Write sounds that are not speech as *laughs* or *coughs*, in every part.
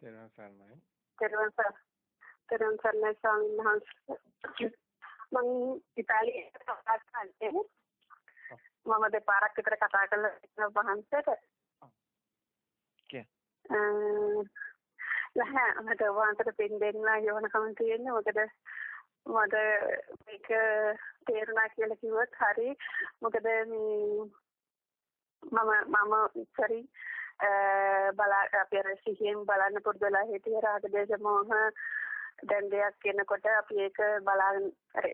තෙරුවන් සරණයි. තෙරුවන් සරණයි. තෙරුවන් සරණයි ස්වාමීන් වහන්සේ. මම ඉතාලියේ කතා කරන්නේ. මම දෙපාරක් විතර කතා කළා වහන්සේට. කිය. නැහැ මට වහන්සේට පින් දෙන්න යවනකම තියෙන්නේ. මොකද මට මේක තේරුණා කියලා කිව්වොත් හරි. මොකද මේ මම මම ඉස්සරි බලා අපි අර සිහියෙන් බලන්න පුරුදුලා හිටිය රාග දේශ මොහ දැන් දෙයක් කියනකොට අපි ඒක බලාගෙන අර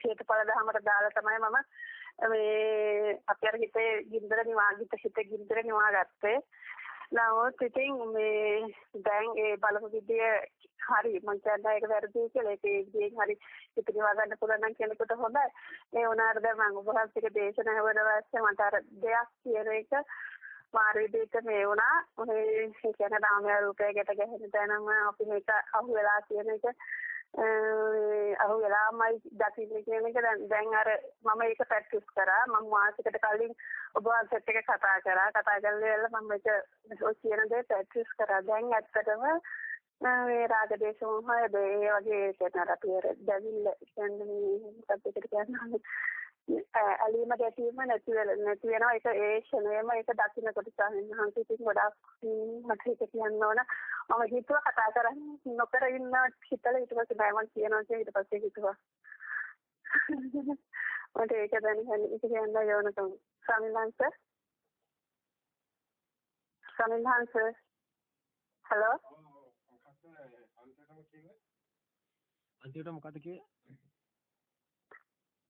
හේතුඵල ධමයට දාලා තමයි මම මේ අපි අර හිතේ ගින්දර නිවාගිත හිතේ ගින්දර නිවාගත්තේ නමුත් ඉතින් මේ දැන් ඒ බලපු විදිය හරි මං කියන්නේ ඒක වැරදි කියලා ඒක ඒ විදියෙන් හරි හිත නිවා ගන්න පුළුවන් නම් කෙනෙකුට හොඳයි ඒ වුණාට දැන් මම ඔබ වහන්සේගේ දේශනාව වල මට අර දෙයක් කියන එක මාර විදිහට මේ වුණා මේ ඒ කියන්නේ නාමය රූපය ගැට ගැහෙන තැනම අපි මේක අහු වෙලා කියන එක අහු වෙලාමයි දකින්න කියන එක. දැන් දැන් අර මම ඒක ප්‍රැක්ටිස් කරා. මම මාසෙකට කලින් ඔබ වහන්සේත් එක්ක කතා කරා. කතා කරලා මම මේක ඔය කියන දේ ප්‍රැක්ටිස් කරා. දැන් ඇත්තටම මේ රාග දේශ මොහය ඒ වගේ කියන අර අපි දැවිල්ල කියන්නේ මොකක්ද කියන්නේ. ඇලීම ගැටීම නැති නැති වෙනවා ඒක ඒ ක්ෂණයම ඒක දකින්නකොට සාහිණහන්ස ඉතින් ගොඩාක් මට හිත කියන්න ඕන මම හිතුවා කතා කරන්නේ නොකර ඉන්න හිතලා ඊට පස්සේ බය මං කියනවා කියලා ඊට පස්සේ හිතුවා මට ඒක දැනගන්න ඉති කියන්න යෝනකම් සමින්හන්ස සමින්හන්ස හලෝ අන්තිමට මොකද කිව්වේ?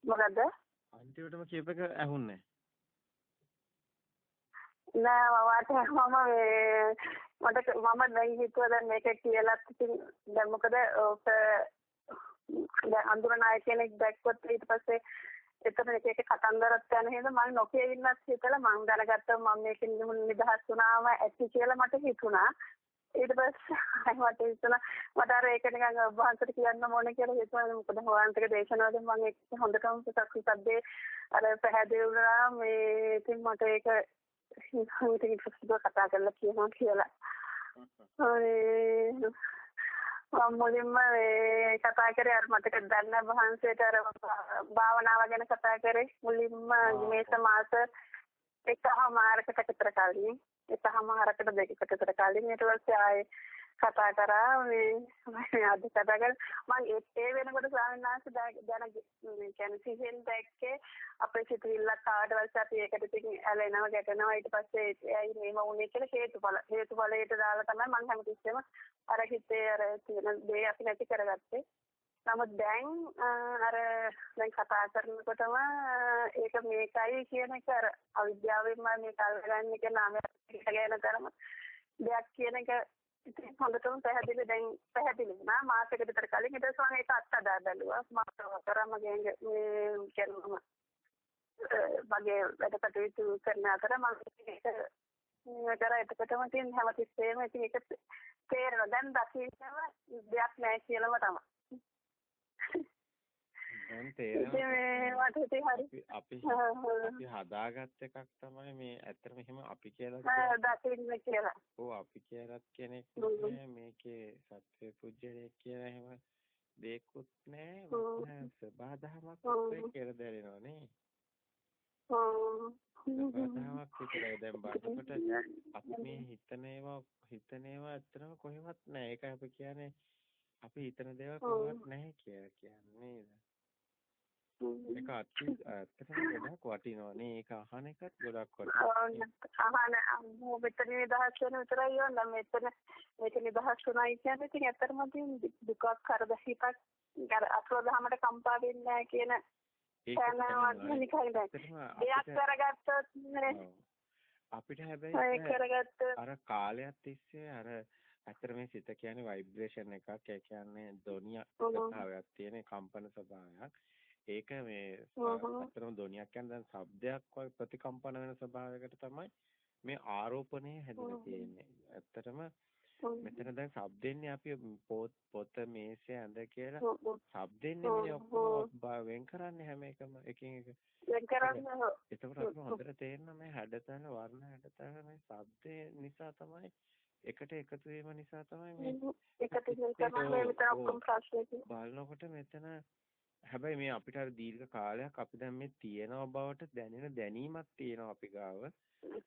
මොකද්ද? අන්තිමටම කියප එක ඇහුන්නේ? නෑ මමට *laughs* මම මේ මට මම දැන් හිතුවා දැන් මේක කියලා ඉතින් දැන් මොකද ඔක දැන් අඳුරනාය කෙනෙක් දැක්කොත් ඊට පස්සේ එතන එක එක කතන්දරත් යන හේද මම නොකිය ඉන්නත් හිතලා මම දැනගත්තා මම මේකෙන් නිදහස් වුණාම ඇති කියලා මට හිතුණා. ඊට පස්සේ මට හිතුණා මට අර ඒක නිකන් වහන්සේට කියන්න ඕනේ කියලා හිතුවා මොකද වහන්සේගේ දේශනාවෙන් මම ඒක හොඳටම සක්විසද්දේ අර පැහැදිලි වුණා මේ ඉතින් මට ඒක ඉතින් ඉස්සෙල්ලා කතා කරලා කියනවා කියලා. මම මුලින්ම මේ කතා කරේ අර මතක දන්න වහන්සේට අර භාවනාව ගැන කතා කරේ. මුලින්ම මේස මාස එකමාරකට විතර කලින් එකමාරකට දෙකකට විතර කලින් ඊට පස්සේ ආයේ කතා කරා මේ අද කතා කර. මම ඒ වෙනකොට ස්වාමීන් වහන්සේ දැන මේ කියන්නේ සිහින් දැක්කේ අපේ සිතුවිල්ලක් කාට වල්ස අපි ඒකට ඉතින් ඇලෙනවා ගැටෙනවා. ඊට පස්සේ එයි මේව වුනේ කියලා හේතුඵල හේතුඵලයට දාලා තමයි මම හැමතිස්සෙම අර හිතේ අර තියෙන දේ අපි නැති කරගත්තේ. නමුත් දැන් අර දැන් කතා කරනකොටම ඒක මේකයි කියන එක අර අවිද්‍යාවෙන්ම මේක අල්ලගන්න එක නාමයක් ගැන තරම දෙයක් කියන එක ඉතින් හොඳටම පැහැදිලි දැන් පැහැදිලි වුණා. මාසෙකට විතර කලින් ඊට පස්සේ මම ඒක අත්හදා බැලුවා. මාස හතරම මගේ මේ කියනවා මගේ වැඩ කටයුතු කරන අතර මම ඒක කර එතකොටම තියෙන හැමතිස්සෙම ඉතින් ඒක තේරෙනවා. දැන් දකින්නම දෙයක් නැහැ කියලාම තමයි. දැන් තේරෙනවා අපි අපි හදාගත්ත එකක් තමයි මේ ඇත්තටම එහෙම අපි කියලා දකින්න කියලා. ඔව් අපි කියලාත් කෙනෙක් මේකේ සත්‍ය පුජ්‍යලයක් කියලා එහෙම දෙයක්වත් නැහැ. සබාධමයක් කියලා දැනෙනවා නේ. සබාධමයක් විතරයි දැන් බලනකොට අපි මේ හිතන ඒවා හිතන ඒවා ඇත්තටම කොහෙවත් නැහැ. ඒකයි අපි කියන්නේ අපි හිතන දේවල් කොහොමවත් නැහැ කියලා කියන්නේ නේද? ඒක ඇත්තටම ගොඩක් වටිනවා. නේ. ඒක අහන එකත් ගොඩක් වටිනවා. අහන මෙතන නිදහස් වෙන විතරයි යන්න. මෙතන මේක නිදහස් වුණායි කියන්නේ ඉතින් ඇත්තටම දුකක් කරද හිතක් අර අසලදහමට කම්පා වෙන්නේ නැහැ කියන දෙයක් කරගත්තොත් අපිට හැබැයි අර කාලයක් තිස්සේ අර ඇත්තට මේ සිත කියන්නේ ভাইබ්‍රේෂන් එකක්. ඒ කියන්නේ ධ්වනියක් ස්වභාවයක් තියෙන කම්පන ස්වභාවයක් ඒක මේ අතරම ධ්වනියක් කියන්නේ දැන් ශබ්දයක් වගේ ප්‍රතිකම්පන වෙන ස්වභාවයකට තමයි මේ ආරෝපණය හැදලා තියෙන්නේ. ඇත්තටම මෙතන දැන් ශබ්දෙන්නේ අපි පොත් පොත මේසය ඇඳ කියලා ශබ්දෙන්නේ මේ ඔක්කොම වෙන් කරන්නේ හැම එකම එකින් එක. වෙන් කරන්නේ. ඒකවල අපිට හොඳට තේරෙනවා මේ හැඩතල වර්ණ හැඩතල මේ ශබ්දේ නිසා තමයි එකට එකතු වීම නිසා තමයි මේ එකට තමයි මේ මෙතන ඔක්කොම ප්‍රශ්නේ බලනකොට මෙතන හැබැයි මේ අපිට අර දීර්ඝ කාලයක් අපි දැන් මේ තියෙනව බවට දැනෙන දැනීමක් තියෙනවා අපි ගාව.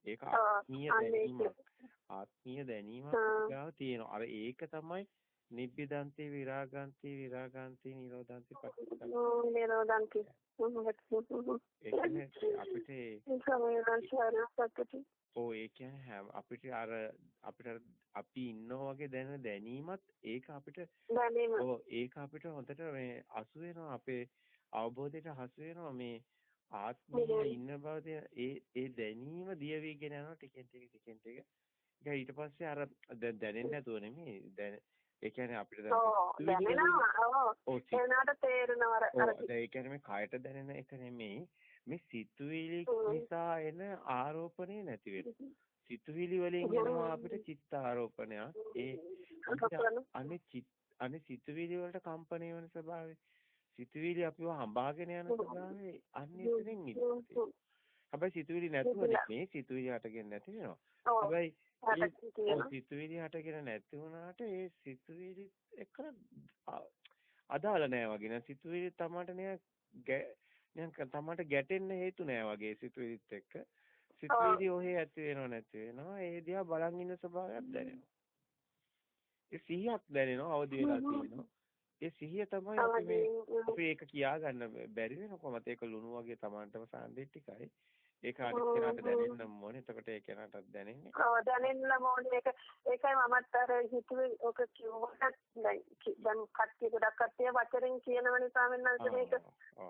ඒක ආත්මීය දැනීමක්. ආත්මීය දැනීමක් ගාව තියෙනවා. අර ඒක තමයි නිබ්බිදන්ති විරාගන්ති විරාගන්ති නිරෝධන්ති පටිච්චසමුප්පාද නිරෝධන්ති. අපිට ඔව් ඒ කියන්නේ අපිට අර අපිට අපි ඉන්නවා වගේ දැනෙන දැනීමත් ඒක අපිට ඔව් ඒක අපිට හොඳට මේ අසු වෙනවා. අපේ අවබෝධයට හසු වෙනවා. මේ ආත්මය ඉන්න බව ඒ ඒ දැනීම දිය වීගෙන යනවා. ටිකෙන් ටික ටිකෙන් ටික. ඒක ඊට පස්සේ අර දැනෙන්නේ නැතුව නෙමෙයි. දැන ඒ කියන්නේ අපිට දැන් දැනෙනවා. ඔව්. එනකට තේරෙනවා අර ඒ කියන්නේ මේ කයට දැනෙන එක නෙමෙයි. මේ සිතුවිලි නිසා එන ආරෝපණය නැති වෙනවා. සිතුවිලි වලින් එනවා අපිට චිත්ත ආරෝපණයක්. ඒ අනේ චිත් අනේ සිතුවිලි වලට කම්පණය වෙන ස්වභාවය. සිතුවිලි අපිව හඹාගෙන යන ස්වභාවය අන්නේ එතනින් ඉන්නේ. හැබැයි සිතුවිලි නැතුව නෙමෙයි සිතුවිලි හටගෙන නැති වෙනවා. හැබැයි සිතුවිලි හටගෙන නැති වුණාට ඒ සිතුවිලි එක අදාළ නෑ වගේ නේද සිතුවිලි තමයි නෑ නිකන් තමන්ට ගැටෙන්න හේතු නෑ වගේ සිතුවිලිත් එක්ක සිතුවිලි ඔහේ ඇති වෙනව නැති වෙනවා. ඒ දිහා බලන් ඉන්න ස්වභාවයක් දැනෙනවා. ඒ සිහියක් දැනෙනවා අවදි වෙලා තියෙනවා. ඒ සිහිය තමයි අපි මේ අපි ඒක කියා ගන්න බැරි වෙන කොහමද ඒක ලුණු වගේ තමන්ටම සාන්දිටිකයි ඒක අනිත් කෙනාට දැනෙන්න ඕනේ. එතකොට ඒ කෙනාටත් දැනෙන්නේ. ඔව් දැනෙන්න ඕනේ. ඒක ඒකයි මමත් අර හිතුවේ ඔක කිව්වට දැන් දැන් කට්ටිය ගොඩක් කට්ටිය වචනෙන් කියනවනේ ස්වාමීන් වහන්සේ මේක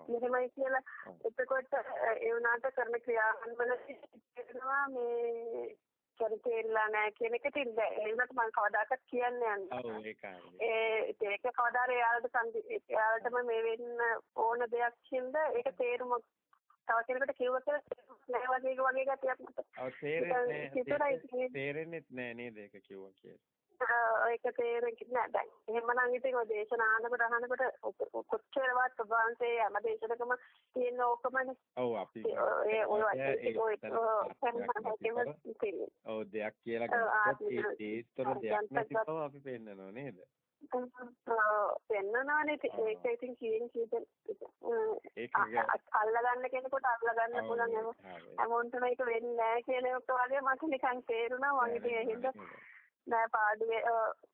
මෙහෙමයි කියලා. එතකොට ඒ වුණාට කරන ක්‍රියාවන් වල තියෙනවා මේ චරිතේලා නැහැ කියන එක තින්ද ඒකට මම කවදාකවත් කියන්නේ නැහැ. ඔව් ඒකයි. ඒ ඒක කවදාද එයාලට සම්දි එයාලටම මේ වෙන්න ඕන දෙයක් හින්දා ඒක තේරුම තව කෙනෙකුට කිව්වොත් නෑ වගේ වගේ ගතියක් මට. ඔව් තේරෙන්නේ තේරෙන්නේ නෑ නේද ඒක කිව්වා කියලා. ඒක තේරෙන්නේ නෑ දැන්. එහෙමනම් ඉතින් ඔය දේශන අහනකොට අහනකොට කොච්චරවත් වහන්සේ හැම දේශනකම තියෙන ඕකමනේ. ඔව් අපි ඒ ඔය ඔව් දෙයක් කියලා ගත්තොත් ඒ ඒතර දෙයක් නැති බව අපි පෙන්නනවා නේද? පෙන්නනවානේ ඒක ඉතින් කීයෙන් ඒක අල්ලගන්න කෙනෙකුට අල්ලගන්න පුළුවන් හැමෝන්ටම ඒක වෙන්නේ නැහැ කියන එක වගේ මට නිකන් තේරුණා මම ඉතින් එහෙනම් නෑ පාඩුවේ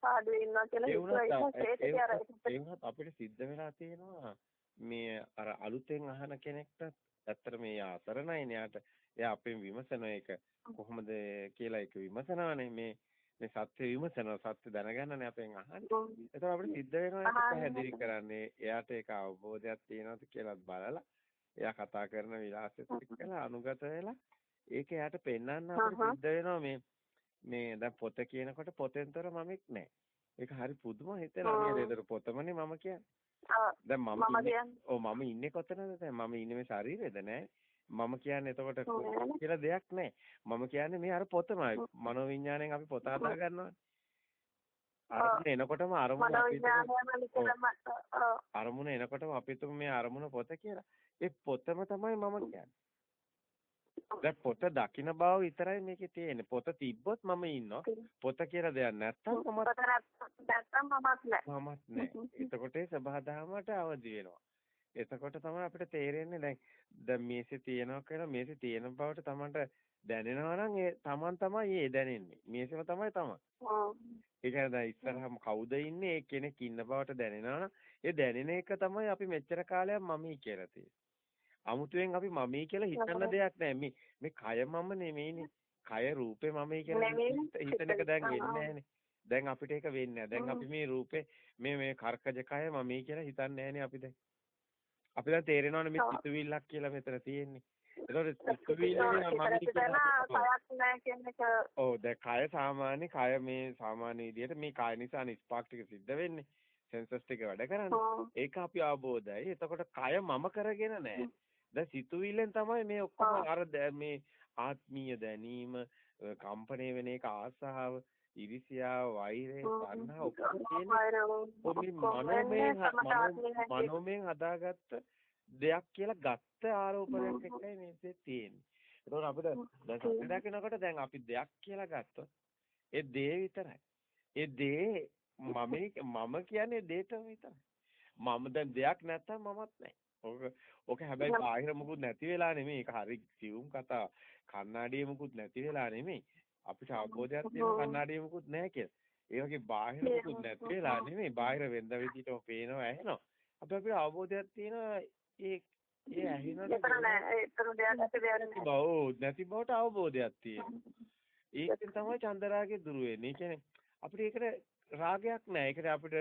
පාඩුවේ ඉන්නවා කියලා ඒ වුණත් අපිට සිද්ධ වෙලා තියෙනවා මේ අර අලුතෙන් අහන කෙනෙක්ට ඇත්තට මේ අසරණයි න්යාට එයා අපෙන් විමසන එක කොහොමද කියලා ඒක විමසනවානේ මේ මේ සත්‍ය විමසනවා සත්‍ය දැනගන්නනේ අපෙන් අහන්නේ. ඒතර අපිට සිද්ධ වෙනවා පැහැදිලි කරන්නේ. එයාට ඒක අවබෝධයක් තියෙනවද කියලා බලලා එයා කතා කරන විලාසෙත් එක්කලා අනුගත වෙලා ඒක එයාට පෙන්වන්න අපිට සිද්ධ වෙනවා මේ මේ දැන් පොත කියනකොට පොතෙන්තර මමෙක් නැහැ. ඒක හරි පුදුම හිතෙනවා නේද? ඒතර පොතමනේ මම කියන්නේ. දැන් මම ඔව් මම ඉන්නේ කොතනද දැන් මම ඉන්නේ මේ ශරීරෙද නෑ මම කියන්නේ එතකොට කියලා දෙයක් නැහැ. මම කියන්නේ මේ අර පොතමයි. මනෝවිඤ්ඤාණයෙන් අපි පොත හදා ගන්නවානේ. අරමුණ එනකොටම අරමුණ අරමුණ එනකොටම අපි තුමු මේ අරමුණ පොත කියලා. ඒ පොතම තමයි මම කියන්නේ. දැන් පොත දකින්න බව විතරයි මේකේ තියෙන්නේ. පොත තිබ්බොත් මම ඉන්නවා. පොත කියලා දෙයක් නැත්තම් මම නැත්තම් මමත් නැහැ. මමත් නැහැ. *laughs* එතකොට ඒ සබහාදහමට අවදි වෙනවා. එතකොට තමයි අපිට තේරෙන්නේ දැන් දැන් මේසේ තියෙනවා කියලා මේසේ තියෙන බවට Tamanට දැනෙනවා නම් ඒ Taman තමයි ඒ දැනෙන්නේ. මේසෙම තමයි Taman. ඒ කියන්නේ දැන් ඉස්සරහම කවුද ඉන්නේ ඒ කෙනෙක් ඉන්න බවට දැනෙනවා නම් ඒ දැනෙන එක තමයි අපි මෙච්චර කාලයක් මමී කියලා තියෙන්නේ. අමුතුවෙන් අපි මමී කියලා හිතන්න දෙයක් නැහැ. මේ මේ කය මම නෙමෙයිනේ. කය රූපේ මමී කියලා හිතන එක දැන් නැහනේ. දැන් අපිට ඒක වෙන්නේ. දැන් අපි මේ රූපේ මේ මේ කර්කජ කය මමී කියලා හිතන්නේ නැහනේ අපි දැන්. අපි දැන් තේරෙනවනේ මේ සිතුවිල්ලක් කියලා මෙතන තියෙන්නේ. ඒතකොට සිතුවිල්ලේ මම කියන්නේ ඔව් දැන් කය සාමාන්‍ය කය මේ සාමාන්‍ය විදිහට මේ කය නිසා ස්පාක් ටික සිද්ධ වෙන්නේ. සෙන්සස් ටික වැඩ කරන්නේ. ඒක අපි අවබෝධයි. එතකොට කය මම කරගෙන නැහැ. දැන් සිතුවිල්ලෙන් තමයි මේ ඔක්කොම අර මේ ආත්මීය දැනීම කම්පණය වෙන එක ආසාව ඉරිසියාව වෛරය තණ්හා ඔක්කොම තියෙන්නේ මනෝමයෙන් හදාගත්ත දෙයක් කියලා ගත්ත ආරෝපණයක් එක්කයි මේකේ තියෙන්නේ. ඒතකොට අපිට දැන් සත්‍ය දකිනකොට දැන් අපි දෙයක් කියලා ගත්තොත් ඒ දේ විතරයි. ඒ දේ මම *laughs* මම කියන්නේ දේටම විතරයි. මම දැන් දෙයක් නැත්තම් මමත් නැහැ. ඔක ඔක හැබැයි බාහිර මුකුත් නැති වෙලා නෙමෙයි. ඒක හරි සියුම් කතා. කන්නාඩියේ මුකුත් නැති වෙලා නෙමෙයි. අපිට අවබෝධයක් තියෙන කන්නාඩියේ මුකුත් නැහැ කියලා. ඒ වගේ බාහිර මුකුත් නැති වෙලා නෙමෙයි. බාහිර වෙන්ද විදිහටම පේනවා ඇහෙනවා. අපි අපිට අවබෝධයක් තියෙනවා ඒ ඒ ඇහෙනකොට නැති බවට අවබෝධයක් තියෙනවා. ඒකෙන් තමයි චන්දරාගේ දුර වෙන්නේ. කියන්නේ අපිට ඒකට රාගයක් නැහැ. ඒකට අපිට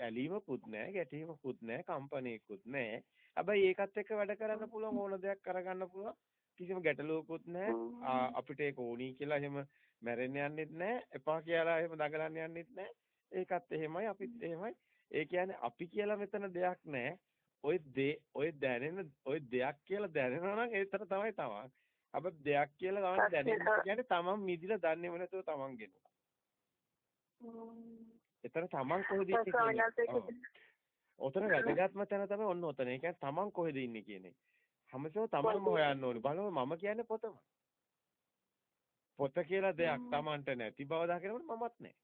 ඇලීමකුත් නැහැ, ගැටීමකුත් නැහැ, කම්පණයකුත් නැහැ. හැබැයි ඒකත් එක්ක වැඩ කරන්න පුළුවන් ඕන දෙයක් කරගන්න පුළුවන්. කිසිම ගැටලුවකුත් නැහැ. අපිට ඒක ඕනි කියලා එහෙම මැරෙන්න යන්නෙත් නැහැ. එපා කියලා එහෙම දඟලන්න යන්නෙත් නැහැ. ඒකත් එහෙමයි අපිත් එහෙමයි. ඒ කියන්නේ අපි කියලා මෙතන දෙයක් නැහැ. ඔය දේ ඔය දැනෙන ඔය දෙයක් කියලා දැනෙනවා නම් ඒතර තමයි තමන්. අප දෙයක් කියලා තමයි දැනෙන්නේ. කියන්නේ තමන් මිදිලා දන්නේම නැතුව තමන් ගෙනුවා. එතන තමන් කොහෙද ඉන්නේ ඔතන වැදගත්ම තැන තමයි ඔන්න ඔතන. ඒ කියන්නේ තමන් කොහෙද ඉන්නේ කියන්නේ. හැමසෝ තමන්ම හොයන්න ඕනේ. බලව මම කියන්නේ පොතම. පොත කියලා දෙයක් තමන්ට නැති බව දකිනකොට මමත් නැහැ.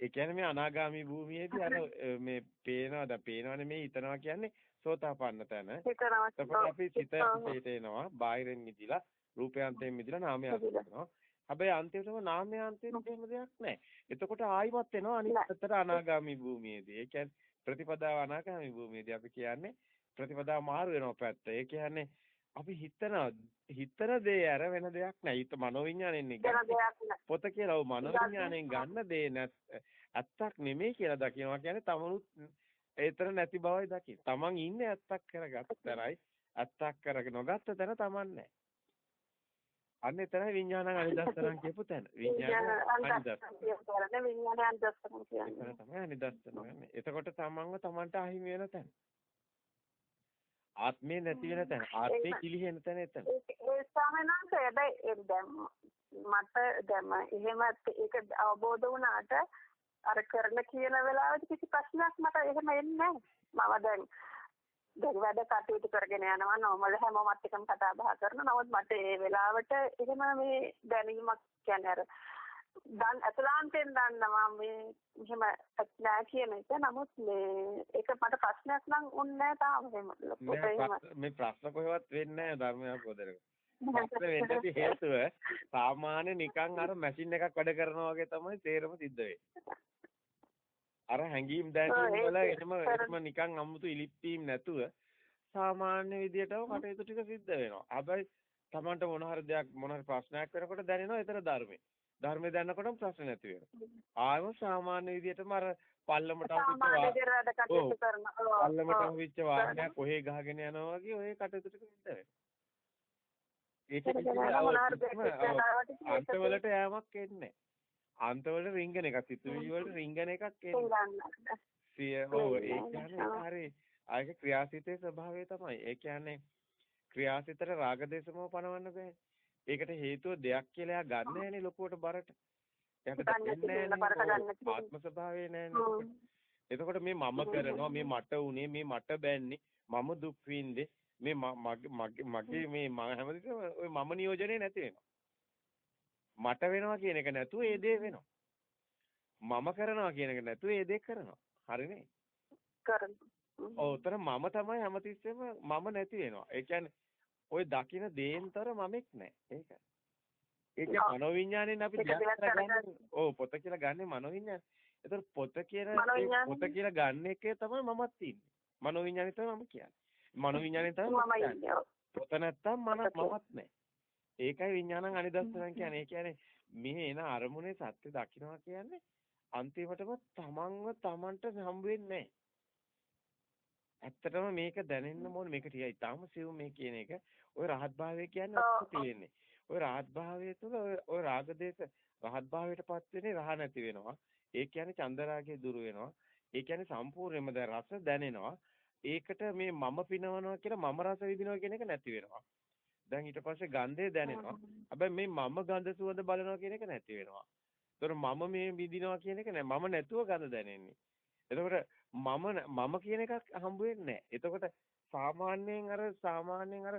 ඒ කියන්නේ මේ අනාගාමි භූමියේදී අර *coughs* මේ පේනවා දැන් පේනවා නෙමෙයි හිතනවා කියන්නේ සෝතාපන්න තැන. එතකොට අපි සිත පිට එනවා බාහිරින් මිදිලා රූපයන්තයෙන් මිදිලා නාමයන්ට යනවා. හැබැයි අන්තිමටම නාමයන්තයෙන් එහෙම දෙයක් නැහැ. එතකොට ආයිමත් එනවා අනිත් පැත්තට අනාගාමි භූමියේදී. ඒ කියන්නේ ප්‍රතිපදාව අනාගාමි භූමියේදී අපි කියන්නේ ප්‍රතිපදාව මාරු වෙනවා පැත්ත. ඒ කියන්නේ අපි හිතන හිතන දේ අර වෙන දෙයක් නෑ. හිත මනෝවිඤ්ඤාණයෙන් පොත කියලා ඔව් මනෝවිඤ්ඤාණයෙන් ගන්න දේ ඇත්තක් නෙමෙයි කියලා දකිනවා කියන්නේ තමනුත් ඒතර නැති බවයි දකින්න. තමන් ඉන්නේ ඇත්තක් කරගත්තරයි ඇත්තක් කරගෙන නොගත්ත තැන තමන් නැහැ. අන්න එතනයි විඥානං අනිදස්සනං කියපු තැන. විඥාන අනිදස්සන. විඥාන අනිදස්සන කියන්නේ. එතන තමයි අනිදස්සන. එතකොට තමන්ව තමන්ට අහිමි වෙන තැන. ආත්මේ නැති වෙන තැන. ආත්මේ කිලිහෙන තැන එතන. ඒ ස්වාමීනාන්ත හැබැයි දැන් මට දැන් එහෙම ඒක අවබෝධ වුණාට අර කරන කියන වෙලාවට කිසි ප්‍රශ්නයක් මට එහෙම එන්නේ නැහැ. මම දැන් දැන් වැඩ කටයුතු කරගෙන යනවා නෝමල් හැමෝමත් එකම කතා බහ කරනවා. නමුත් මට ඒ වෙලාවට එහෙම මේ දැනීමක් කියන්නේ අර දැන් අතලාන්තෙන් දන්නවා මේ එහෙම නෑ කියන එක. නමුත් මේ ඒක මට ප්‍රශ්නයක් නම් උන්නේ නෑ තාම එහෙම. මේ ප්‍රශ්න කොහෙවත් වෙන්නේ නෑ ධර්මයක් පොදරක. *laughs* ප්‍රශ්න වෙන්නදී හේතුව සාමාන්‍ය නිකන් අර මැෂින් එකක් වැඩ කරනවා වගේ තමයි තේරම සිද්ධ වෙන්නේ. අර හැංගීම් දැනීම් වල එනම එනම නිකන් අමුතු ඉලිප්පීම් නැතුව සාමාන්‍ය විදියටම කටයුතු ටික සිද්ධ වෙනවා. හැබැයි Tamanට මොන හරි දෙයක් මොන හරි ප්‍රශ්නයක් වෙනකොට දැනෙනවා ඒතර ධර්මේ. ධර්මේ දැනනකොටම ප්‍රශ්න නැති වෙනවා. ආයම සාමාන්‍ය විදියටම අර පල්ලමට අවිච්ච පල්ලමට අවිච්ච වාහනයක් කොහේ ගහගෙන යනවා වගේ ඔය කටයුතු ටික වෙනවා. ඒක අන්තවලට යෑමක් එන්නේ අන්තවල රින්ගන එකක් සිතුවිලි වලට රින්ගන එකක් එන්නේ. සිය ඔව් ඒ කියන්නේ හරි ආයක ක්‍රියාසිතේ ස්වභාවය තමයි. ඒ කියන්නේ ක්‍රියාසිතට රාගදේශමව පනවන්න බෑ. ඒකට හේතුව දෙයක් කියලා එයා ගන්න නෑනේ ලොකුවට බරට. එයාට. ආත්ම ස්වභාවය නෑනේ. එතකොට මේ මම කරනවා මේ මට උනේ මේ මට බෑන්නේ මම දුක් විඳේ මේ මගේ මගේ මේ හැමදේම ඔය මම නියෝජනේ නැති වෙනවා. මට වෙනවා කියන එක නැතුව ඒ දේ වෙනවා. මම කරනවා කියන එක නැතුව ඒ දේ කරනවා. හරිනේ? කරනවා. ඔව් මම තමයි හැමතිස්සෙම මම නැති වෙනවා. ඒ කියන්නේ ওই දකින දේන්තර මමෙක් නැහැ. ඒක. ඒක මනෝවිඤ්ඤාණයෙන් අපි ඔව් පොත කියලා ගන්නෙ මනෝවිඤ්ඤාණය. ඒතර පොත කියලා පොත කියලා ගන්න එකේ තමයි මමත් ඉන්නේ. මනෝවිඤ්ඤාණය තමයි මම කියන්නේ. මනෝවිඤ්ඤාණය තමයි පොත නැත්තම් මම මමත් නැහැ. ඒකයි විඥානං අනිදස්සනං *laughs* කියන්නේ. ඒ කියන්නේ මේ එන අරමුණේ සත්‍ය දකින්නවා කියන්නේ අන්තිමටම තමන්ව තමන්ට හම්බ වෙන්නේ ඇත්තටම මේක දැනෙන්න ඕනේ මේක ටිකයි තාම සිව් මේ කියන එක. ওই රහත් භාවය කියන්නේ ඔක්කො තියෙන්නේ. ওই රහත් භාවය තුළ ওই රාගදේශ රහත් භාවයටපත් වෙන්නේ රහ නැති වෙනවා. ඒ කියන්නේ චන්දරාගය දුර වෙනවා. ඒ කියන්නේ සම්පූර්ණයෙන්ම දැන් රස දැනෙනවා. ඒකට මේ මම පිනවනවා කියලා මම රස විඳිනවා කියන එක නැති වෙනවා. දැන් ඊට පස්සේ ගන්ධය දැනෙනවා. හැබැයි මේ මම ගඳ සුවඳ බලනවා කියන එක නැති වෙනවා. ඒතර මම මේ විඳිනවා කියන එක නෑ. මම නැතුව ගඳ දැනෙන්නේ. එතකොට මම මම කියන එකක් හම්බ වෙන්නේ එතකොට සාමාන්‍යයෙන් අර සාමාන්‍යයෙන් අර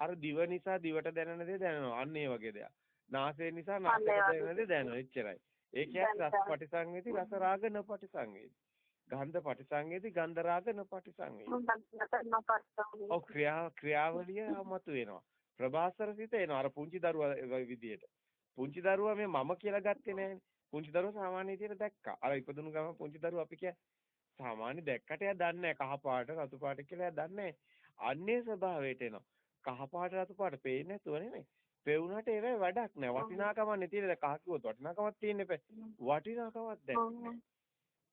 අර දිව නිසා දිවට දැනෙන දේ දැනෙනවා. අන්න ඒ වගේ දෙයක්. නාසය නිසා නාසයට දැනෙන එච්චරයි. ඒ කියන්නේ රස පටිසංවේදී රස රාග න පටිසංවේදී. ගන්ධ පටිසංවේදී ගන්ධ රාග න පටිසංවේදී. ඔව් ක්‍රියා ක්‍රියාවලිය මතු වෙනවා. ප්‍රභාසර සිත එනවා. අර පුංචි දරුවා විදියට. පුංචි දරුවා මේ මම කියලා ගත්තේ නෑනේ. පුංචි දරුවා සාමාන්‍ය විදියට දැක්කා. අර ඉපදුණු ගම පුංචි දරුවා අපි කිය සාමාන්‍ය දැක්කට එයා දන්නේ කහ පාට රතු පාට කියලා එයා දන්නේ අන්නේ ස්වභාවයට එනවා. කහ පාට රතු පාට පේන්නේ නැතුව නෙමෙයි. පෙවුනට ඒව වැඩක් නෑ. වටිනාකමක් නේ තියෙන්නේ. කහ කිව්වොත් වටිනාකමක් තියෙන්නේ බෑ. වටිනාකමක් දැක්කේ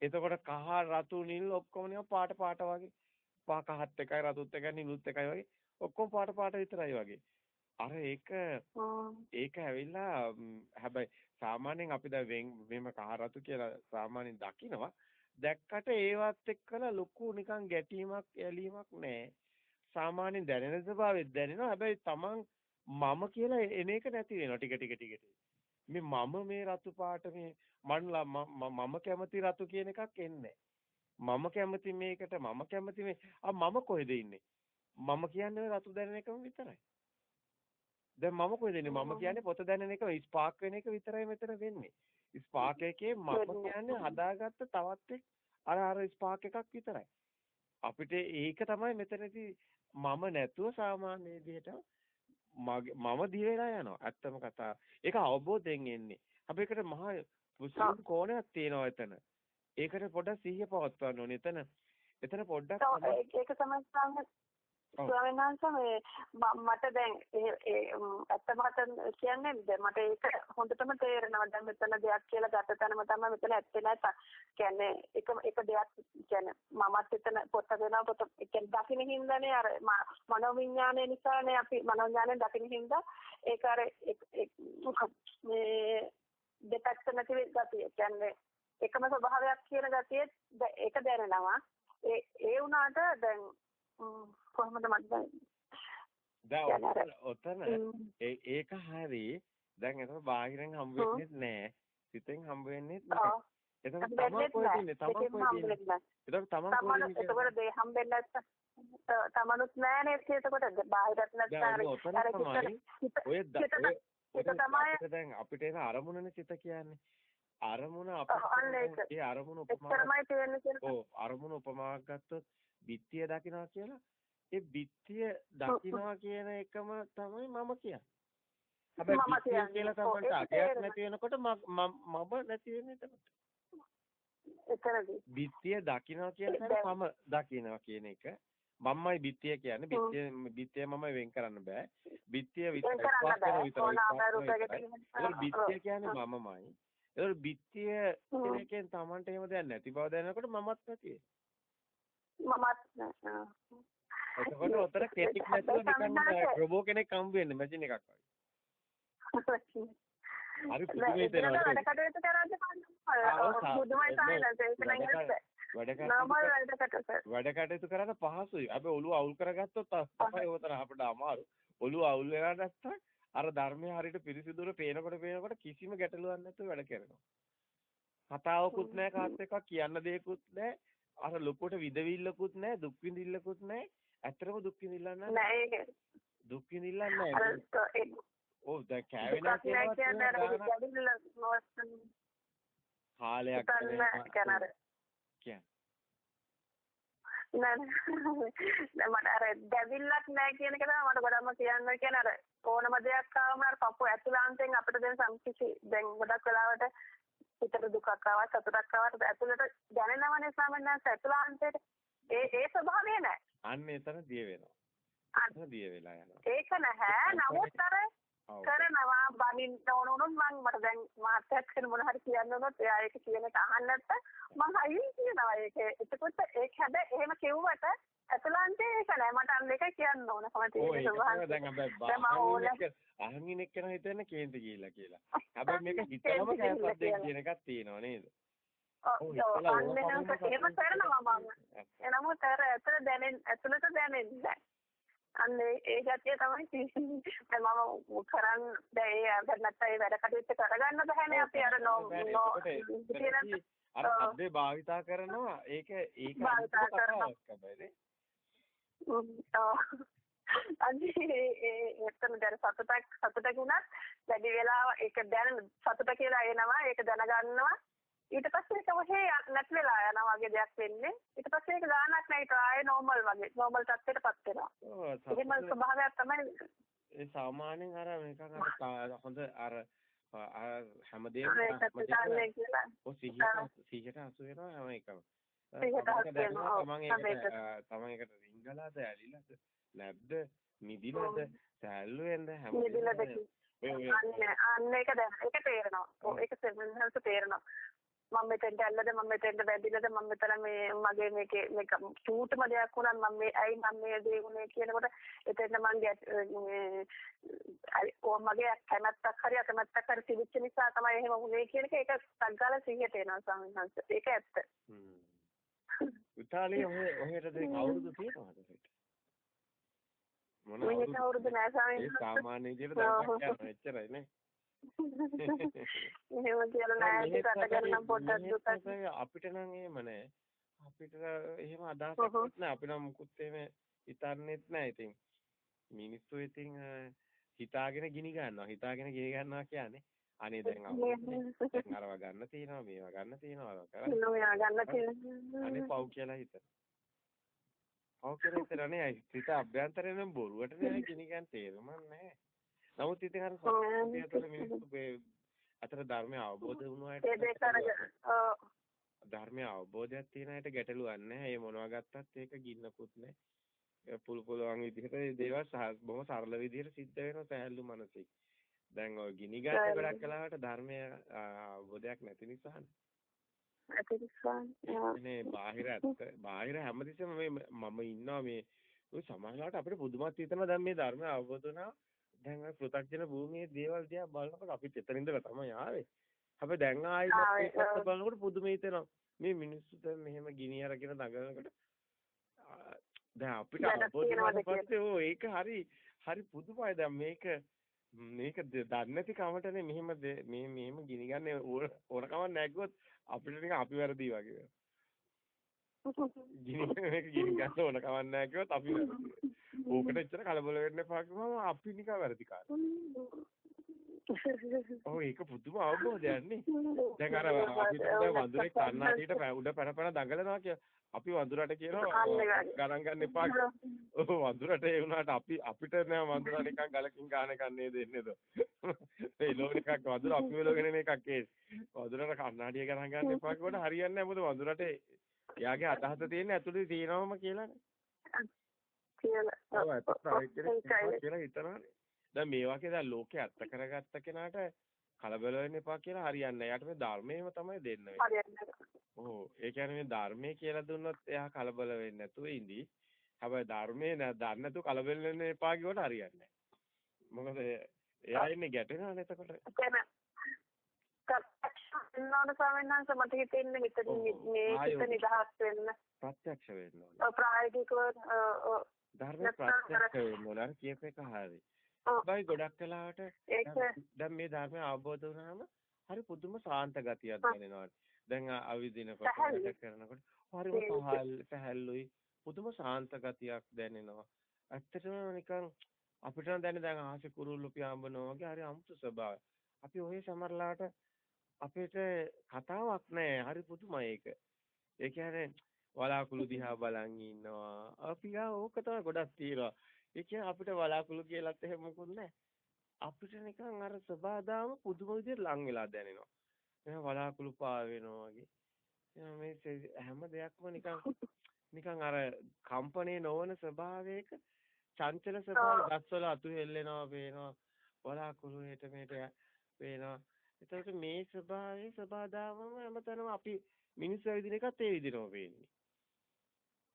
එතකොට කහ රතු නිල් ඔක්කොම නිකන් පාට පාට වගේ. පා කහත් එකයි රතුත් එකයි නිලුත් එකයි වගේ. ඔක්කොම පාට පාට විතරයි වගේ. අර ඒක ඒක ඇවිල්ලා හැබැයි සාමාන්‍යයෙන් අපි දැන් මෙම කහ රතු කියලා සාමාන්‍යයෙන් දකිනවා. දැක්කට ඒවත් එක්කලා ලොකු නිකන් ගැටීමක් ඇලීමක් නැහැ. සාමාන්‍යයෙන් දැනෙන ස්වභාවයෙන් දැනෙනවා. හැබැයි Taman මම කියලා එන එක නැති වෙනවා ටික ටික ටික මේ මම මේ රතු පාට මේ මන්ලා මම කැමති රතු කියන එකක් එන්නේ මම කැමති මේකට මම කැමති මේ. මම කොහෙද ඉන්නේ? මම කියන්නේ රතු දැනෙන එකම විතරයි. දැන් මම කොහෙද ඉන්නේ? මම කියන්නේ පොත දැනෙන එක ස්පාර්ක් වෙන එක විතරයි මෙතන වෙන්නේ ස්පාර්ක් එකේ මම *laughs* කියන්නේ හදාගත්ත තවත් අර අර ස්පාර්ක් එකක් විතරයි අපිට ඒක තමයි මෙතනදී මම නැතුව සාමාන්‍ය විදිහට මම දිය වෙලා යනවා. ඇත්තම කතා. ඒක අවබෝධයෙන් එන්නේ. අපි එකට මහා පුසුම් කෝණයක් තියෙනවා එතන. ඒකට පොඩ්ඩක් සිහිය පවත්වන්න ඕනේ. එතන එතන පොඩ්ඩක් ඒක තමයි Oh. ස්වාමීන් වහන්සේ මේ මට දැන් ඒ ඇත්තම කියන්නේ දැන් මට ඒක හොඳටම තේරෙනවා. දැන් මෙතන දෙයක් කියලා ගත තැනම තමයි මෙතන ඇත්තේ නැහැ කියන්නේ එක එක දෙයක් කියන්නේ මමත් එතන පොත දෙනවා. පොත කියන්නේ දකින්න හින්දානේ අර මනෝවිඤ්ඤාණය නිසානේ අපි මනෝවිඤ්ඤාණය දකින්න හින්දා ඒක අර මේ දෙපැත්ත නැති ගතිය. කියන්නේ එකම ස්වභාවයක් කියන ගතිය ඒක දැනෙනවා. ඒ ඒ වුණාට දැන් කොහොමද මට දැන් ඔතන ඒක හරි. දැන් ඒක බාහිරෙන් හම්බ වෙන්නේ නැහැ. සිතෙන් හම්බ වෙන්නේ නැහැ. එතකොට ඉන්නේ? තමන් කොහෙද ඉන්නේ? එතකොට තමන් කොහෙද ඉන්නේ? එතකොට දෙය හම්බෙන්නේ නැත්නම් තමනුත් නැහැනේ එතකොට? බාහිරත් නැත්නම් අර ඔය ඔය දැන් අපිට එන අරමුණනේ සිත කියන්නේ. අරමුණ අපිට ඒ අරමුණ උපමාවක් ඔව් අරමුණ උපමාවක් ගත්තොත් බිත්තිය දකින්නවා කියලා ඒ බිත්තිය දකින්නවා කියන එකම තමයි මම කියන්නේ. හැබැයි බිත්තිය කියලා තමයි අගයක් නැති වෙනකොට මම නැති වෙන්නේ එතකොට. එතනදී බිත්තිය දකින්නවා කියන්නේ මම දකින්නවා කියන එක. මම්මයි බිත්තිය කියන්නේ බිත්තිය බිත්තිය මම වෙන් කරන්න බෑ. බිත්තිය විතරයි විතරයි. බිත්තිය කියන්නේ මමමයි. ඒතකොට බිත්තිය කියන එකෙන් Tamanට එහෙම දෙයක් නැති බව දැනනකොට මමත් නැති වෙනවා. මමත් එතකොට උතර කෙටික් නැතුව නිකන් රොබෝ කෙනෙක් හම්බ වෙන්නේ මැෂින් එකක් වගේ. හරි. පුදුමයි තේරෙනවා. වැඩ කටයුතු කරද්දී බුදුමයි සායනස වැඩ කටයුතු කරන්න පහසුයි. අපි ඔළුව අවුල් කරගත්තොත් තමයි උතර අපිට අමාරු. ඔළුව අවුල් වෙලා නැත්තම් අර ධර්මයේ හරියට පිරිසිදුර පේනකොට පේනකොට කිසිම ගැටලුවක් නැතුව වැඩ කරනවා. කතාවකුත් නැහැ කාත් එකක් කියන්න දෙයක්කුත් නැහැ. අර ලොකුට විදවිල්ලකුත් නැහැ දුක් විඳිල්ලකුත් නැහැ ඇත්තටම දුක් විඳිල්ලක් නැහැ දුක් විඳිල්ලක් නැහැ ඔව් දැන් කෑවෙනා කියලා කාලයක් කියන්නේ නෑ මට අර දැවිල්ලක් නෑ කියන එක තමයි මට ගොඩක්ම කියන්න. කියන අර ඕනම දෙයක් ආවම අර පපුව ඇතුළාන්තයෙන් අපිට දෙන සම්කිසි දැන් ගොඩක් වෙලාවට හිතට දුකක් ආවත් සතුටක් ආවත් ඇතුළට දැනෙනවනේ සාමාන්‍යයෙන් ඇතුළාන්තයට ඒ ඒ ස්වභාවය නැහැ. අන්න එතන දිය වෙනවා. අන්න දිය වෙලා යනවා. ඒක නැහැ. නමුත් අර කරනවා බනින්න ඕන උනොත් මම මට දැන් මාත්‍යක් වෙන මොන හරි කියන්න උනොත් එයා ඒක කියන එක අහන්න නැත්නම් මම අයින් කියනවා ඒක. එතකොට ඒක හැබැයි එහෙම කිව්වට ඇතුළන්තේ ඒක නෑ මට අන්න එක කියන්න ඕන තියෙනවා. අහමින් එක්කන හිතන්නේ කේන්ති කියලා කියලා. *laughs* හැබැයි මේක හිතනම කෑපක් දෙන්න කියන එකක් තියෙනවා නේද? ඔව් අන්න එහෙම කරනවා මම. එනමුත් අර ඇතුළ දැනෙන් ඇතුළට දැනෙන්නේ අන්න ඒ ගැතිය තමයි තියෙන්නේ. මම කරන් දැන් ඒ නැත්නම් ඒ වැඩ කටයුත්ත කරගන්න බෑනේ අපි අර නෝ නෝ අර අද්දේ භාවිතා කරනවා ඒක ඒක භාවිතා කරනවා අනේ ඒ එතන දැන් සතුටක් සතුටකුණත් වැඩි වෙලාව ඒක දැන සතුට කියලා එනවා ඒක දැනගන්නවා ඊට පස්සේ ඒක ඔහේ නැති වෙලා යනවා වගේ දෙයක් වෙන්නේ. ඊට පස්සේ ඒක ගානක් නැහැ ඊට ආයේ නෝමල් වගේ නෝමල් තත්ත්වයටපත් වෙනවා. එහෙම ස්වභාවයක් තමයි ඒ සාමාන්‍යයෙන් අර මේක අර හොඳ අර හැමදේම ඔය සිහියට අසු වෙනවා හැම එකම. තමන් ඒකට තමන් ඒකට රිංගලාද ඇලිලාද නැද්ද නිදිලාද සෑල්ලුවෙන්ද හැම අන්න ඒක දැන් ඒක තේරෙනවා. ඔව් ඒක සෙමිනර්ස් තේරෙනවා. මම මෙතෙන්ට ඇල්ලද මම මෙතෙන්ට බැඳිලාද මම මෙතන මේ මගේ මේකේ මේක චූටම දෙයක් වුණා මම මේ ඇයි මම මේ දේ වුණේ කියනකොට එතෙන්ට මම මේ ඔය මගේ කැමැත්තක් හරි අකමැත්තක් හරි තිබිච්ච නිසා තමයි එහෙම වුණේ කියන එක ඒක සංකාල සිහියට එනවා සම්හංශ. ඒක ඇත්ත. ඉතාලියේ ඔහෙ ඔහෙට දැන් අවුරුදු තියෙනවද? මොන අවුරුදු නෑ සාමාන්‍ය විදිහට දැන් එච්චරයි නේ එහෙම කියලා නෑ රට ගන්න පොඩ්ඩක් දුකක් අපිට නම් එහෙම නෑ. අපිට එහෙම අදහසක් නෑ. අපි නම් මුකුත් එහෙම හිතන්නේත් නෑ. ඉතින් මිනිස්සු ඉතින් හිතාගෙන ගිනි ගන්නවා. හිතාගෙන ගිනි ගන්නවා කියන්නේ අනේ දැන් අරව ගන්න තියෙනවා මේවා ගන්න තියෙනවා කරා ගන්න තියෙනවා. අනේ පව් කියලා හිතන ඔව් කියලා හිතනනේ හිත අභ්‍යන්තරයෙන් බොරුවට නෑ. කිනි ගන්න තේරුම නැහැ. නමුත් ඉතින් අර සත්‍යයට මිනිස්සු අතර ධර්මය අවබෝධ වුණාට ධර්මය අවබෝධයක් තියෙන අයට ගැටලුවක් නැහැ. ඒ මොනවා ගත්තත් ඒක ගින්නකුත් නැහැ. පුළු පුළුවන් විදිහට මේ දේවල් බොහොම සරල විදිහට සිද්ධ වෙනවා සහැල්ලු මනසින්. දැන් ඔය ගිනි ගන්න ගොඩක් කලාවට ධර්මය අවබෝධයක් නැති නිසානේ. අතිරිස්වාන් බාහිර ඇත්ත බාහිර හැමතිස්සෙම මේ මම ඉන්නවා මේ ඔය සමාජලාට අපිට පුදුමත් හිතෙනවා දැන් මේ ධර්මය අවබෝධ වුණා දැන් ඔය පෘථග්ජන භූමියේ දේවල් දිහා බලනකොට අපිත් එතන ඉඳලා තමයි ආවේ. හැබැයි දැන් ආයි මේකත් බලනකොට පුදුම හිතෙනවා. මේ මිනිස්සු දැන් මෙහෙම ගිනි අරගෙන දඟලනකොට දැන් අපිට අවබෝධ පස්සේ ඕ ඒක හරි හරි පුදුමයි. දැන් මේක මේක දන්නේ නැති කමටනේ මෙහෙම මේ මෙහෙම ගිනි ගන්න ඕන කමක් නැග්ගොත් අපිට නිකන් අපි වැරදි වගේ ගිනි මේක ගිනි ගන්න ඕන කමක් නැහැ කිව්වොත් අපි වැරදි. ඕකට එච්චර කලබල වෙන්න එපා කිව්වම අපි නිකන් වැරදි කාරණා. ඔව් ඒක පුදුම අවබෝධයක් නේ. දැන් අර අපිට වඳුරේ කන්නාඩියට උඩ පැන පැන දඟලනවා කිය. අපි වඳුරට කියනවා ගණන් ගන්න එපා. ඔව් වඳුරට ඒ වුණාට අපි අපිට නෑ වඳුරා නිකන් ගලකින් ගන්න එක නේද එන්නේද. ඒ ලෝක එකක් වඳුර අපි වෙලගෙන එකක් ඒ. වඳුරට කන්නාඩිය ගණන් ගන්න එපා කිව්වට හරියන්නේ නෑ මොකද වඳුරට එයාගේ අදහස තියෙන්නේ ඇතුලේ තියෙනවම කියලානේ. කියලා. ඔව් කියලා හිතනවානේ. දැන් මේ වගේ දැන් ලෝකේ ඇත්ත කරගත්ත කෙනාට කලබල වෙන්න එපා කියලා හරියන්නේ නැහැ. යාට මේ ධර්මයේම තමයි දෙන්න වෙන්නේ. ඔව්. ඒ කියන්නේ මේ ධර්මයේ කියලා දුන්නොත් එයා කලබල වෙන්නේ නැතුව ඉඳි. හැබැයි ධර්මයේ දන්නේ නැතුව කලබල වෙන්න එපා කිව්වට හරියන්නේ නැහැ. මොකද එයා ඉන්නේ ගැටෙනවනේ එතකොට. නෝන ස්වාමීන් වහන්සේ මට හිතෙන්නේ මෙතන මේ හිත නිදහස් වෙන්න. ප්‍රත්‍යක්ෂ වෙන්න ඕනේ. ප්‍රායෝගිකව ධර්ම ප්‍රත්‍යක්ෂ වෙන්න ඕනේ. කියප එක හරියි. හැබැයි ගොඩක් වෙලාවට දැන් මේ ධර්මය අවබෝධ වුණාම හරි පුදුම සාන්ත ගතියක් දැනෙනවා. දැන් අවිදිනකොට වැඩ කරනකොට හරිම පහල් සහැල්ලුයි පුදුම සාන්ත ගතියක් දැනෙනවා. ඇත්තටම නිකන් අපිට දැන් දැන් ආසෙ කුරුල්ලු පියාඹනවා වගේ හරි අමුතු ස්වභාවය. අපි ඔය සමරලාට අපිට කතාවක් නැහැ. හරි පුදුමයි ඒක. ඒ කියන්නේ වලාකුළු දිහා *laughs* බලන් ඉන්නවා. අපි ගා ඕක තමයි ගොඩක් තියෙනවා. ඒ කියන්නේ අපිට බලාකුළු කියලාත් එහෙම මොකුත් නැහැ. අපිට නිකන් අර සබාදාම පුදුම විදිහට ලං වෙලා දැනෙනවා. එහෙනම් බලාකුළු පා වෙනවා වගේ. මේ හැම දෙයක්ම නිකන් *laughs* නිකන් අර කම්පණේ නොවන ස්වභාවයක චංචල *laughs* ස්වභාවය ගස්වල අතු හෙල්ලෙනවා පේනවා. බලාකුළු හෙට මෙහෙට පේනවා. එතකොට මේ ස්වභාවයේ සබාදාමම හැමතැනම අපි මිනිස්සු ඇවිදින එකත් ඒ විදිහටම පේන්නේ.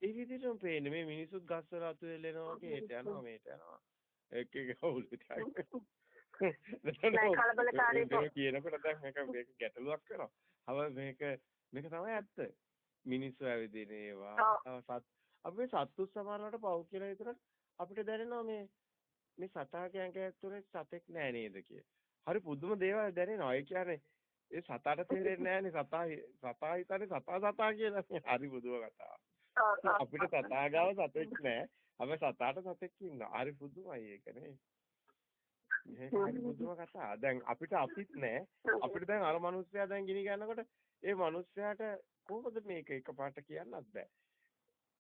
ඒ විදිහටම පේන්නේ මේ මිනිස්සුත් ගස් වල අතු වගේ හෙට යනවා මේට යනවා එක් එක හවුල් නෑ කලබලකාරී කියනකොට දැන් මේක මේක ගැටලුවක් වෙනවා. හැබැයි මේක මේක තමයි ඇත්ත. මිනිස්සු ඇවිදින ඒවා සත් අපි සත්තු සමහරවට පව් කියලා විතරක් අපිට දැනෙනවා මේ මේ සතා කැංකයක් තුනේ සතෙක් නෑ නේද කිය. හරි පුදුම දේවල් දැනෙනවා. ඒ කියන්නේ ඒ සතාට තේරෙන්නේ *laughs* නෑනේ සතා සතා හිතන්නේ සතා සතා කියලා. හරි පුදුම කතාවක්. අපිට සතාගාව සතෙක් නෑ. අපි සතාට සතෙක් ඉන්නවා. හරි පුදුමයි ඒක නේ. මේක හරි පුදුම කතා. දැන් අපිට අපිත් නෑ. අපිට දැන් අර මිනිස්සයා දැන් ගිනි ගන්නකොට ඒ මිනිස්සයාට කොහොමද මේක එකපාරට කියන්නත් බෑ.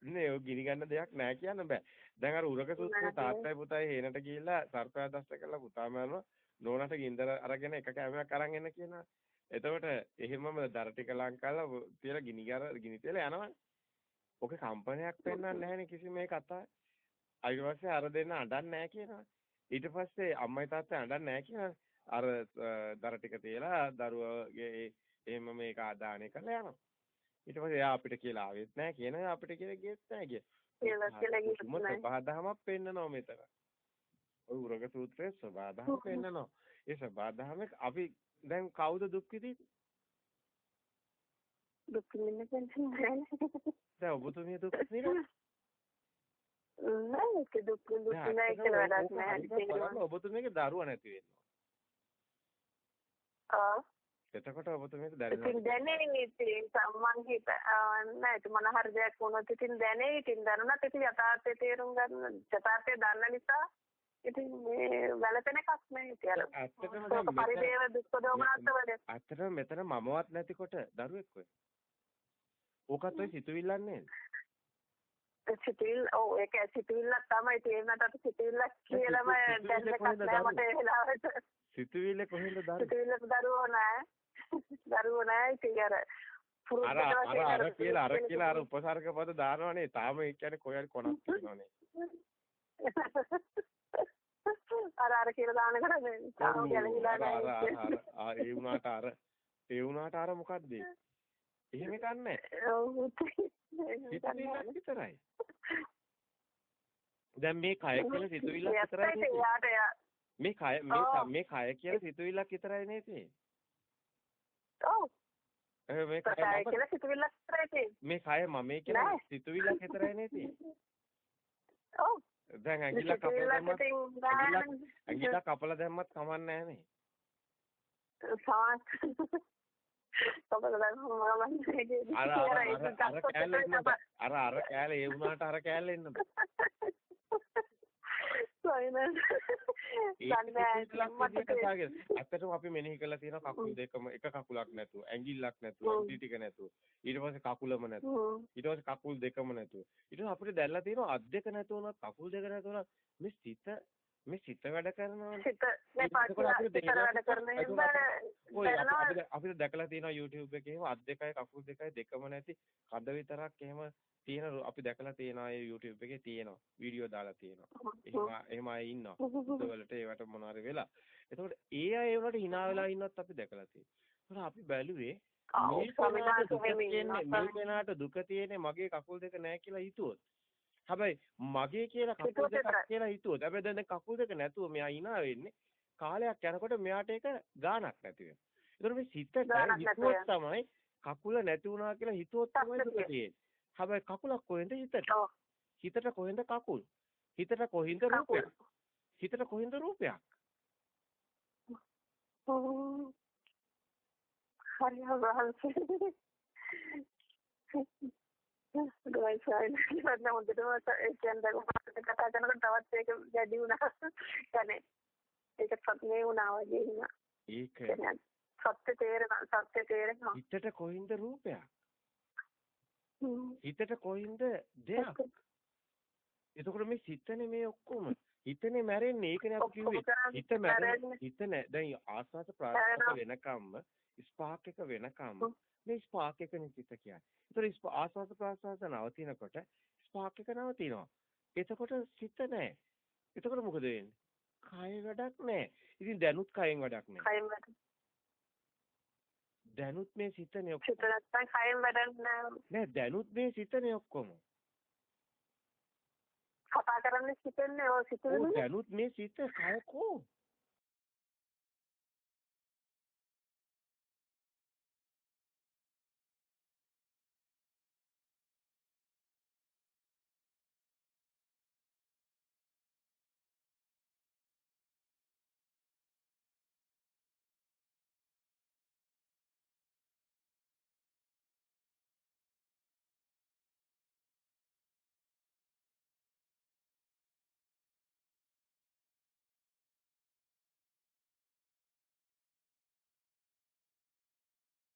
නේ ඔය ගිනි ගන්න දෙයක් නෑ කියන්න බෑ. දැන් අර උරක සූත්‍රයේ තාත්තයි පුතයි හේනට ගිහිල්ලා සර්පයා දෂ්ට කරලා පුතා මරනවා. නෝනට ගින්දර අරගෙන එක කැමයක් අරන් එන්න කියනවා. එතකොට එහෙමම දර ටික ලං කරලා තියලා ගිනි ගර ගිනි තියලා යනවනේ. ඔක කම්පනයක් පෙන්වන්නේ නැහැනේ කිසිම මේ කතාවේ. ඊට පස්සේ අර දෙන්න අඬන්නේ නැහැ කියනවා. ඊට පස්සේ අම්මයි තාත්තයි අඬන්නේ නැහැ කියනවා. අර දර ටික තියලා දරුවගේ එහෙම මේක ආදානය කරලා යනවා. ඊට පස්සේ එයා අපිට කියලා ආවෙත් නැහැ කියන අපිට කියලා ගියෙත් නැහැ කිය. කියලා කියලා ගියෙත් නැහැ. සබහාදහමක් පෙන්නනවා මෙතන. ඔය උරග සූත්‍රයේ සබහාදහම පෙන්නනවා. ඒ සබහාදහම අපි දැන් කවුද දුක් විඳින්නේ? දුක් විඳින්න. දැන් ඔබතුමිය දුක් විඳිනවා. නෑ ඒක දුක් දුක් නෑ කියලා වැඩක් නෑ. ඔබතුමියගේ දරුවා නැති වෙනවා. ආ එතකොට ඔබතුමියට දැනෙනවා. ඉතින් දැනෙන්නේ ඉතින් සම්මන් හිත නෑ ඒක මොන හරි දෙයක් වුණොත් ඉතින් දැනේ ඉතින් දැනුණත් ඉතින් යථාර්ථය තේරුම් ගන්න යථාර්ථය දන්න නිසා ඉතින් මේ වැළපෙන එකක් නෑ කියලා. ඇත්තටම දැන් පරිදේව දුක්ඛ දෝමනස්වල. ඇත්තටම මෙතන මමවත් නැතිකොට දරුවෙක් වෙයි. ඕකත් ඔය සිතුවිල්ලක් නේද? සිතුවිල්ල ඔව් ඒක සිතුවිල්ලක් තමයි තේරෙන්නට අපි සිතුවිල්ලක් කියලාම දැන් එකක් නෑ මට ඒ වෙලාවට. සිතුවිල්ල කොහෙන්ද දරුවෝ? සිතුවිල්ල දරුවෝ නෑ. දරුවෝ නෑ ඉතින් අර අර අර අර කියලා අර කියලා අර උපසර්ග පද දානවනේ තාම ඒ කියන්නේ කොහේ හරි කොනක් තියෙනවනේ *laughs* අර අර කියලා දාන කරන්නේ තාම ගැලවිලා නැහැ ඒ වුණාට අර ඒ වුණාට අර මොකද්ද? එහෙම එකක් නැහැ. විතරයි. දැන් මේ කය කියලා සිතුවිල්ලක් විතරයි මේ කය මේ මේ කය කියලා සිතුවිල්ලක් විතරයි නේද? ඔව්. මේ කය කියලා සිතුවිල්ලක් විතරයි තියෙන්නේ. මේ කය මම කියලා සිතුවිල්ලක් විතරයි නේ තියෙන්නේ. ඔව්. දැන් ඇඟිල්ල කපලා දැම්මත් ඇඟිල්ල කපලා දැම්මත් කමන්නේ නැහැ නේ. සාත් අර අර කෑල්ල ඒ වුණාට අර කෑල්ල එන්න බෑ. *laughs* ඇත්තටම අපි මෙනෙහි කරලා තියෙන කකුල් දෙකම එක කකුලක් නැතුව ඇඟිල්ලක් නැතුව අන්ටි ටික නැතුව. ඊට පස්සේ කකුලම නැතුව. ඊට පස්සේ කකුල් දෙකම නැතුව. ඊට පස්සේ අපිට දැල්ලා තියෙනවා අත් දෙක නැතුව උනත් කකුල් දෙක නැතුව උනත් මේ සිත මේ සිත වැඩ කරනවා සිත මේ පාටිලා වැඩ කරන අපිට දැකලා තියෙනවා YouTube එකේ එහෙම අත් දෙකයි කකුල් දෙකයි දෙකම නැති කඳ විතරක් එහෙම තියෙන අපි දැකලා තියෙනවා ඒ YouTube එකේ තියෙනවා. වීඩියෝ දාලා තියෙනවා. එහෙම එහෙම අය ඉන්නවා. *laughs* උදවලට ඒවට මොනවාරි වෙලා. එතකොට ඒ අය ඒවට hina වෙලා ඉන්නවත් අපි දැකලා තියෙනවා. අපි බැලුවේ මේ කෙනාට දුක තියෙන්නේ මගේ කකුල් දෙක නැහැ කියලා හිතුවොත්. හැබැයි මගේ කියලා කකුල් දෙකක් කියලා හිතුවොත්. හැබැයි දැන් කකුල් දෙක නැතුව මෙයා hina වෙන්නේ. කාලයක් යනකොට මෙයාට ඒක ගාණක් නැති වෙනවා. ඒතර මේ සිතට හිතුවොත් තමයි කකුල නැති වුණා කියලා හිතුවොත් තමයි දුක තියෙන්නේ. හැබැයි කකුලක් කොහෙන්ද හිතට? හිතට කොහෙන්ද කකුල්? හිතට කොහින්ද රූපයක්? හිතට කොහින්ද රූපයක්? හරි හවහල් ගොයිසයින් ඉතින් හොඳටම ඒ කියන්නේ කතා කරනකොට තවත් ඒක වැඩි වුණා. يعني ඒක සත්‍යේ වුණා වගේ ඉන්නා. ඒක සත්‍ය තේරෙන සත්‍ය තේරෙනවා. හිතට කොහින්ද රූපයක්? හිතට කොයින්ද දෙයක්? එතකොට මේ සිතනේ මේ ඔක්කොම. හිතනේ මැරෙන්නේ. ඒකනේ අපි කිව්වේ. හිත මැරෙන්නේ හිත නෑ. දැන් ආස්වාද ප්‍රාර්ථක වෙනකම්ම ස්පාක් එක වෙනකම්ම මේ ස්පාක් එකනේ සිත කියන්නේ. ඒතර ආස්වාද ප්‍රාර්ථක නවතිනකොට ස්පාක් එක නවතිනවා. එතකොට සිත නෑ. එතකොට මොකද වෙන්නේ? කය වැඩක් නෑ. ඉතින් දැනුත් කයෙන් වැඩක් නෑ. කයෙන් වැඩක් දැනුත් මේ සිතනේ ඔක්කොම. සිත නැත්තම් කයෙන් වැඩක් නෑ. නෑ දැනුත් මේ සිතනේ ඔක්කොම. කතා කරන්නේ සිතන්නේ ඔය සිතන්නේ. දැනුත් මේ සිත කයකෝ.